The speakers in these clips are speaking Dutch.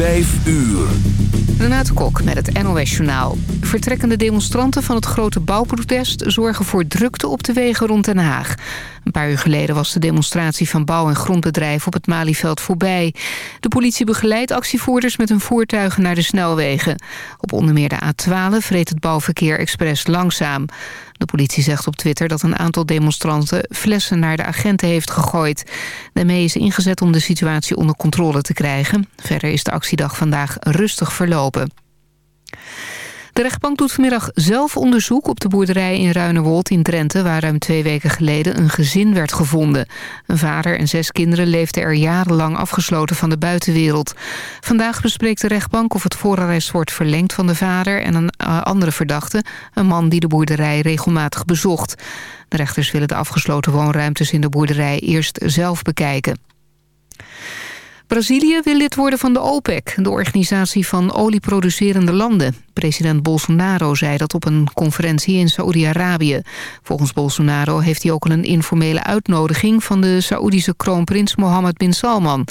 Vijf uur. Renate Kok met het NOS Journaal. Vertrekkende demonstranten van het grote bouwprotest... zorgen voor drukte op de wegen rond Den Haag. Een paar uur geleden was de demonstratie van bouw- en grondbedrijven... op het Malieveld voorbij. De politie begeleidt actievoerders met hun voertuigen naar de snelwegen. Op onder meer de A12 reed het bouwverkeer expres langzaam. De politie zegt op Twitter dat een aantal demonstranten... flessen naar de agenten heeft gegooid. Daarmee is ingezet om de situatie onder controle te krijgen. Verder is de actiedag vandaag rustig verlopen. De rechtbank doet vanmiddag zelf onderzoek op de boerderij in Ruinewold in Drenthe... waar ruim twee weken geleden een gezin werd gevonden. Een vader en zes kinderen leefden er jarenlang afgesloten van de buitenwereld. Vandaag bespreekt de rechtbank of het voorarrest wordt verlengd van de vader... en een uh, andere verdachte, een man die de boerderij regelmatig bezocht. De rechters willen de afgesloten woonruimtes in de boerderij eerst zelf bekijken. Brazilië wil lid worden van de OPEC, de organisatie van olieproducerende landen. President Bolsonaro zei dat op een conferentie in Saoedi-Arabië. Volgens Bolsonaro heeft hij ook al een informele uitnodiging van de Saoedische kroonprins Mohammed bin Salman.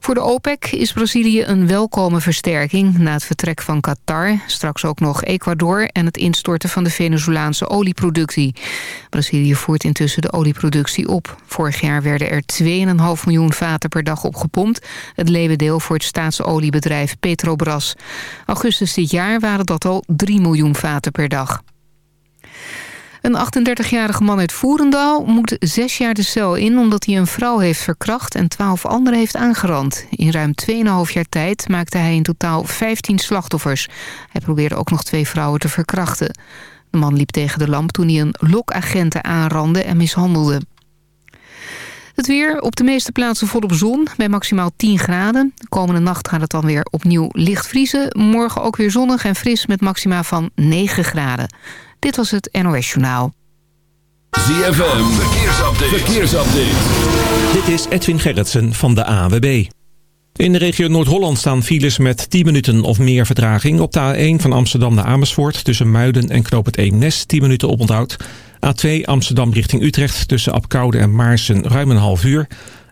Voor de OPEC is Brazilië een welkome versterking na het vertrek van Qatar, straks ook nog Ecuador en het instorten van de Venezolaanse olieproductie. Brazilië voert intussen de olieproductie op. Vorig jaar werden er 2,5 miljoen vaten per dag opgepompt, het leeuwendeel voor het staatsoliebedrijf Petrobras. Augustus dit jaar waren dat al 3 miljoen vaten per dag. Een 38-jarige man uit Voerendaal moet zes jaar de cel in... omdat hij een vrouw heeft verkracht en twaalf anderen heeft aangerand. In ruim 2,5 jaar tijd maakte hij in totaal 15 slachtoffers. Hij probeerde ook nog twee vrouwen te verkrachten. De man liep tegen de lamp toen hij een lokagenten aanrandde en mishandelde. Het weer op de meeste plaatsen volop zon bij maximaal 10 graden. De komende nacht gaat het dan weer opnieuw licht vriezen. Morgen ook weer zonnig en fris met maxima van 9 graden. Dit was het NOS Journaal. ZFM, verkeersupdate. verkeersupdate. Dit is Edwin Gerritsen van de AWB. In de regio Noord-Holland staan files met 10 minuten of meer vertraging. Op de A1 van Amsterdam naar Amersfoort tussen Muiden en Knoop het Eemnes 10 minuten oponthoud. A2 Amsterdam richting Utrecht tussen Apkoude en Maarsen ruim een half uur.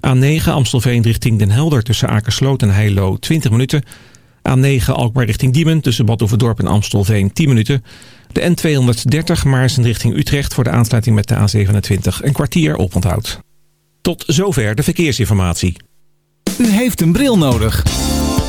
A9 Amstelveen richting Den Helder tussen Akersloot en Heilo 20 minuten. A9 Alkmaar richting Diemen tussen Bad Oeverdorp en Amstelveen 10 minuten. De N230 Maarsen richting Utrecht voor de aansluiting met de A27 een kwartier oponthoud. Tot zover de verkeersinformatie. U heeft een bril nodig.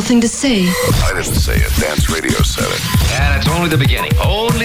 thing to say. I didn't say it. Dance Radio said it. And it's only the beginning. Only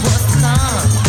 What's up?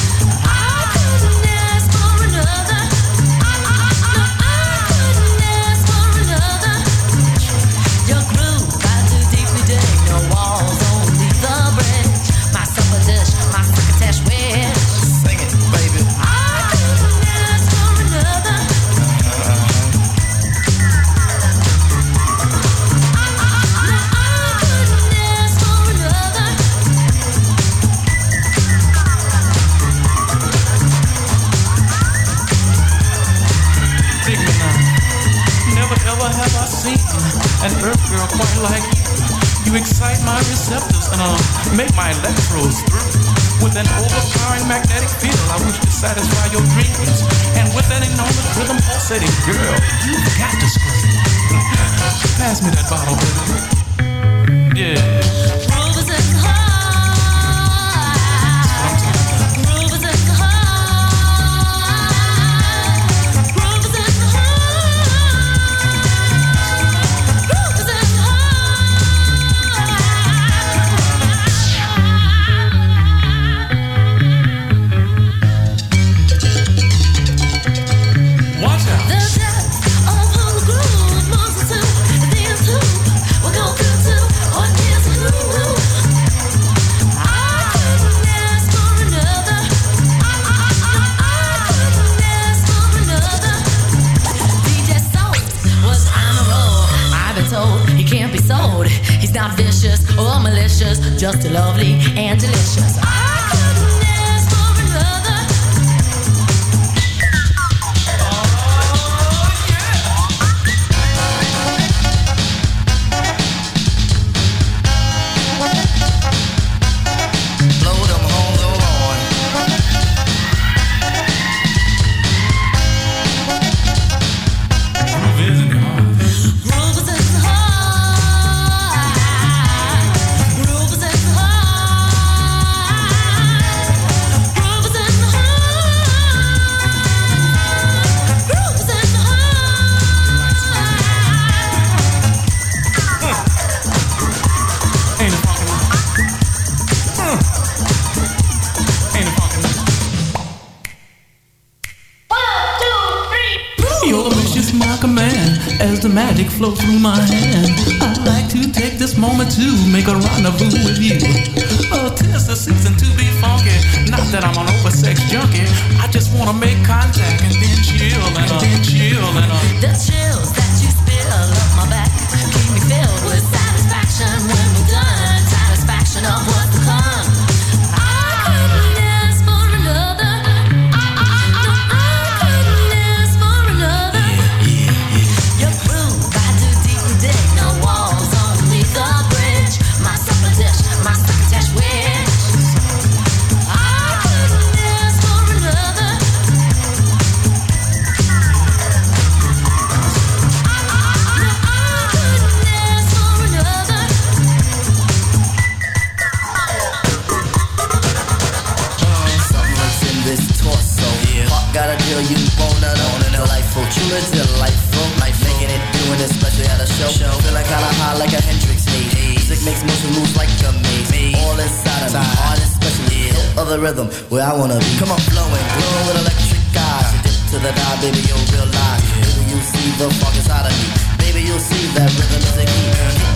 the rhythm where I wanna be. Come on, flowing, glowing with electric eyes. You dip to the die, baby, you'll realize. Baby, you'll see the funk inside of me. Baby, you'll see that rhythm is a key.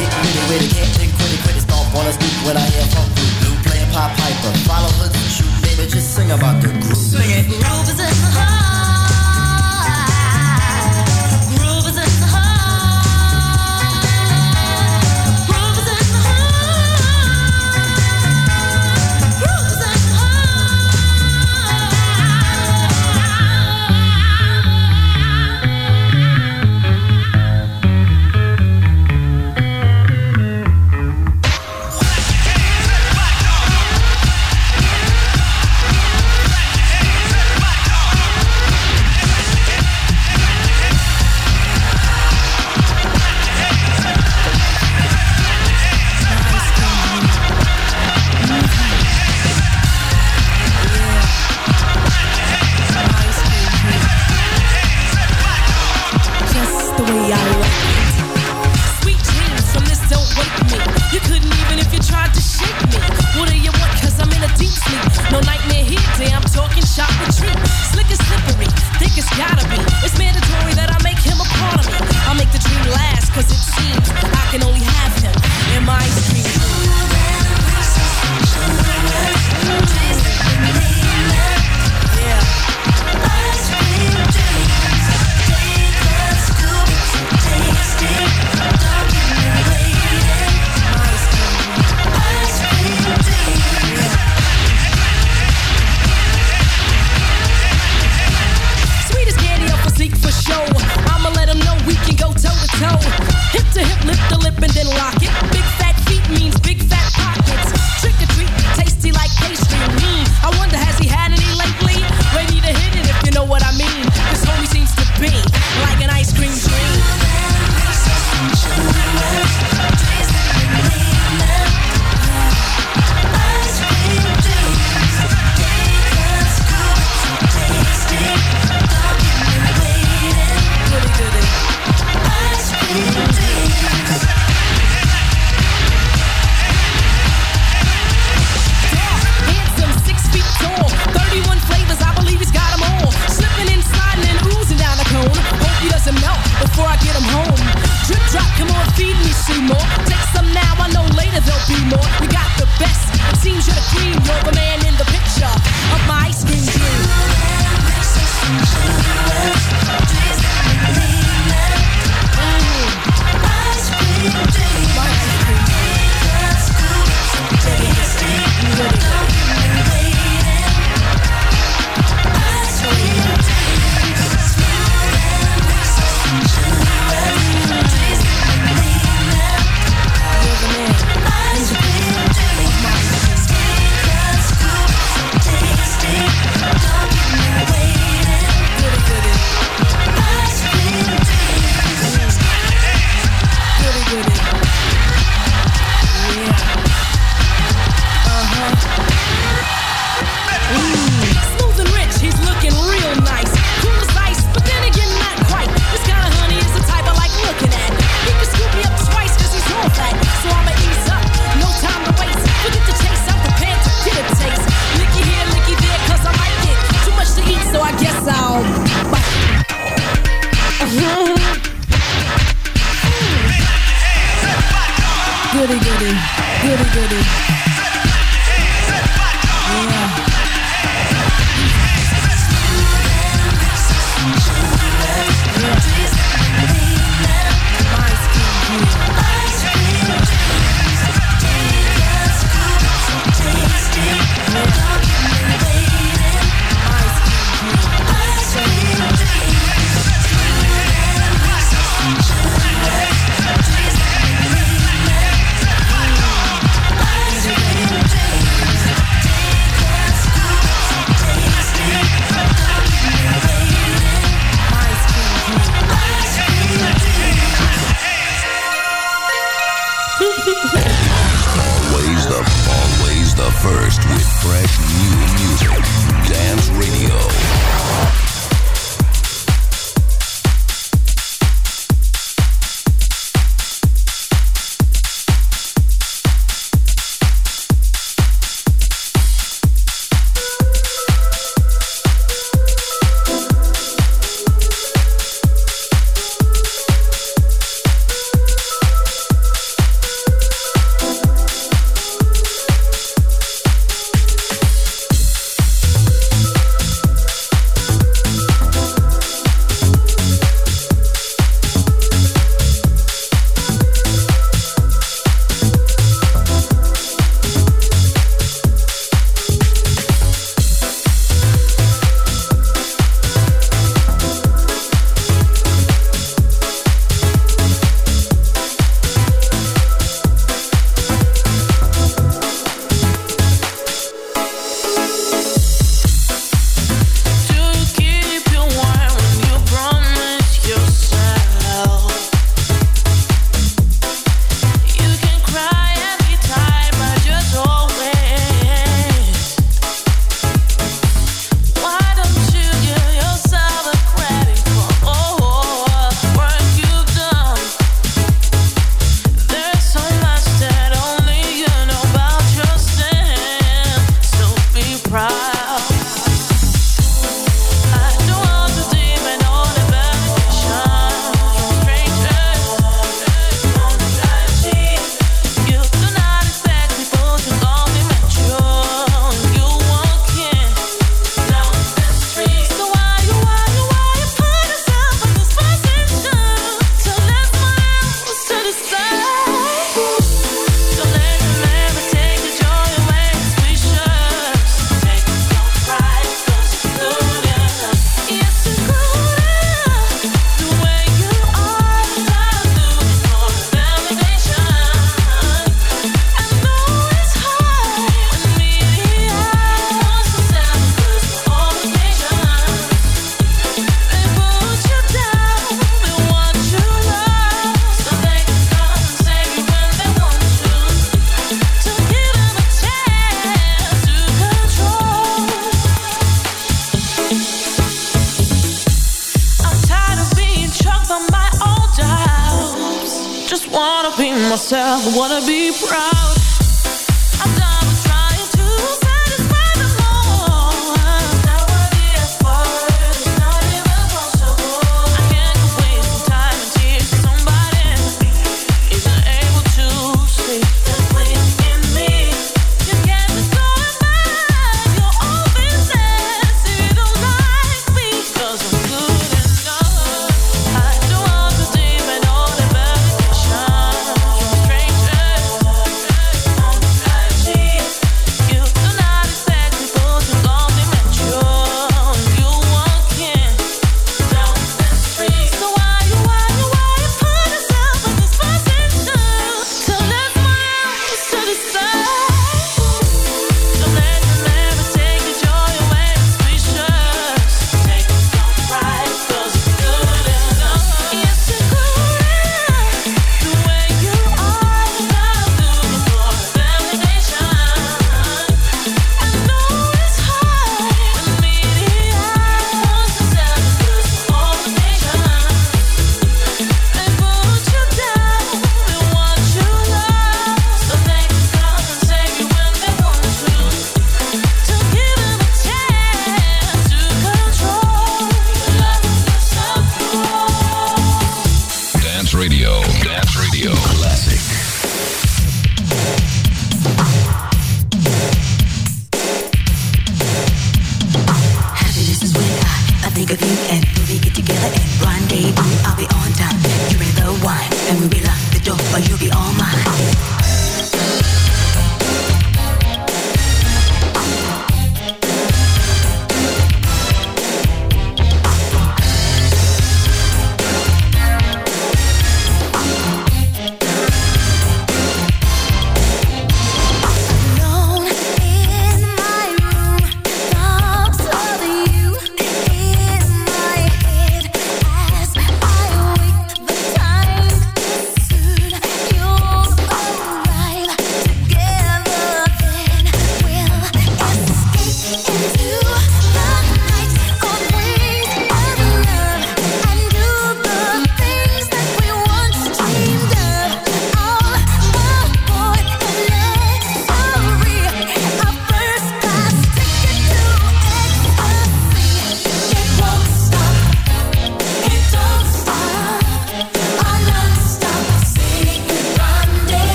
Get, ready witty, witty, can't take credit credit. Stomp on a speak when I hear funk group. Blue playing Pop Piper. Follow the shoot, baby, just sing about the groove. Sing it. Groove is in the heart.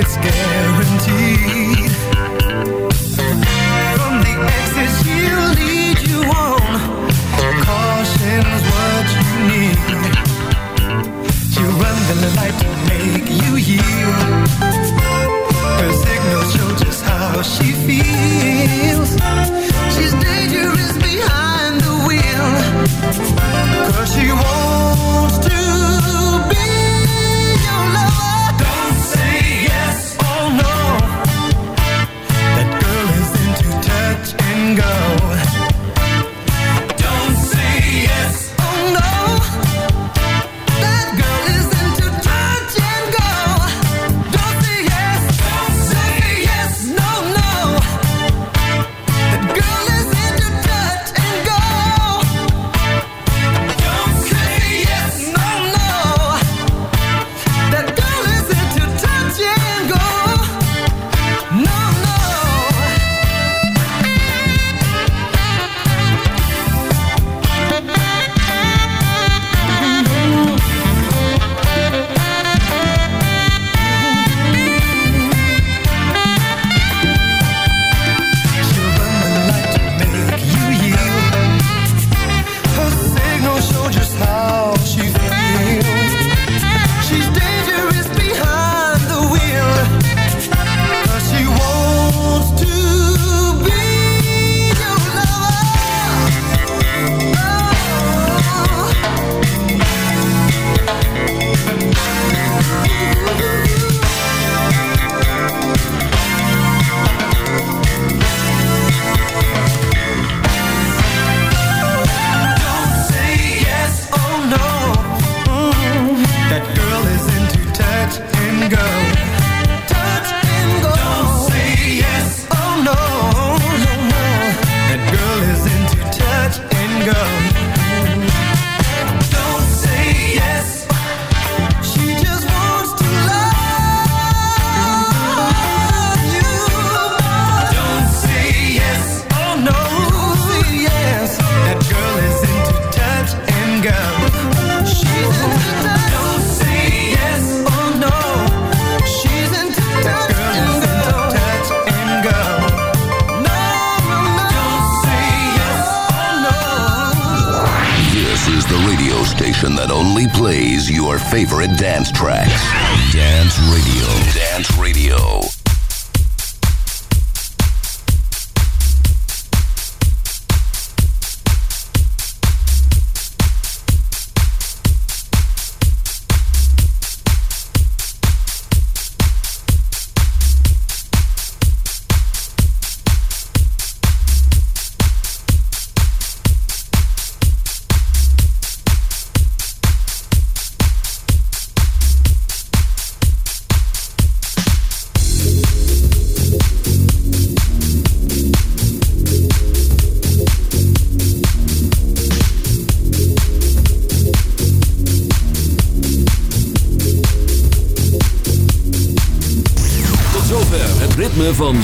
it's guaranteed.